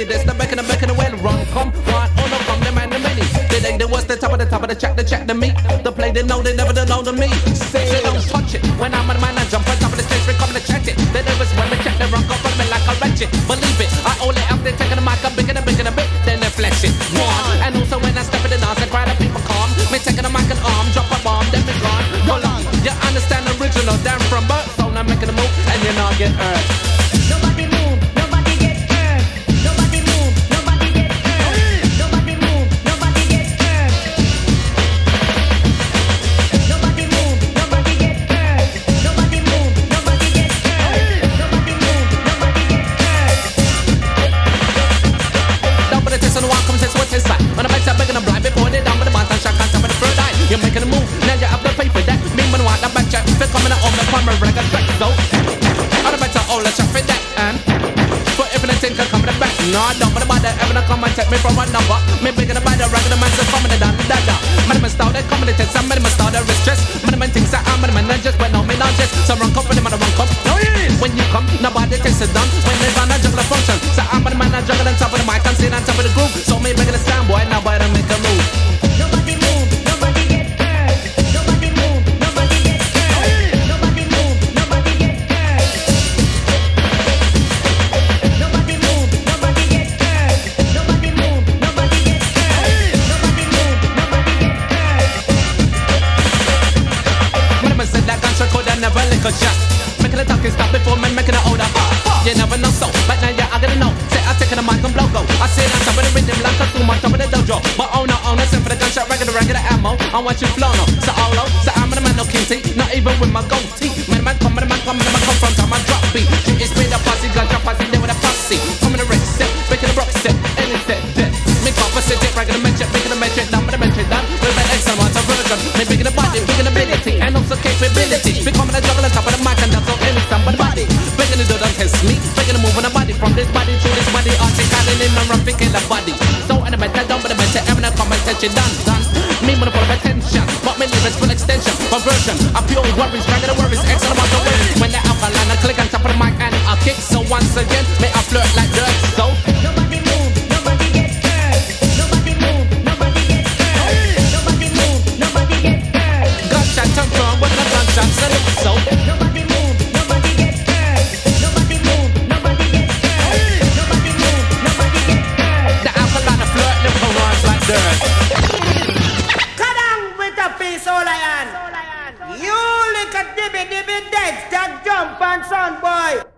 Wendy, this the back and the back and the well run. Come, one, on the from the man, the many. They think they was the top of the top of the check, the check the me. The play they know they never know to me. Say they don't touch it. When I'm on the man, I jump on top of the stage, come to check it. They never when they check the run, come from me like a wretched. Believe No, I don't, but about that ever to come and take me from a number. Me bigger the regular man, so come and done, da da. Man, man, start that coming to some, man, man, start that risk stress. Man, man, that I'm a man, just but no, me not just. So run company, man, run come. No, When you come, nobody takes it done. When they run, I juggle the function. So I'm a man, I juggle on top of the mic, I'm sitting on top of the groove. So me bigger the sound boy, nobody make a move. I want flow son, boy.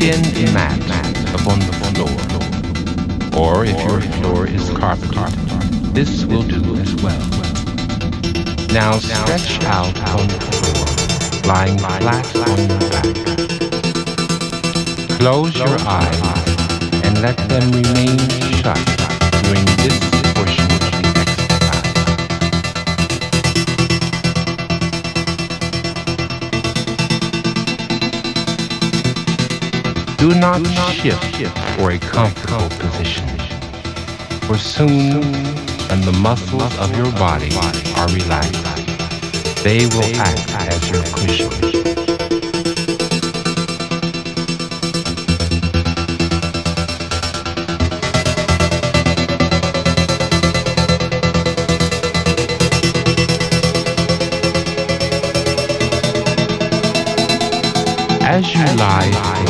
Thin mat upon the floor, or if your floor is carpeted, this will do as well. Now stretch out on the floor, lying flat on your back. Close your eyes and let them remain shut during this Do not shift for a comfortable position, for soon, when the muscles of your body are relaxed, they will act as your cushion. As you lie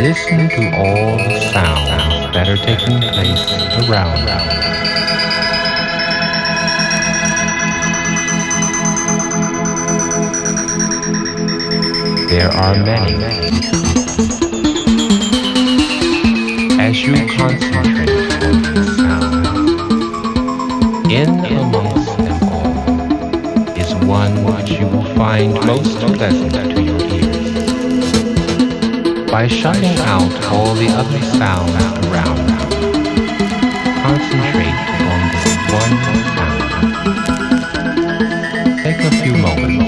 listen to all the sounds that are taking place around you. There are many. As you concentrate on these sounds, in amongst them all is one which you will find most pleasant to ears. By shutting out all the other sounds around you, concentrate on this one sound. Take a few moments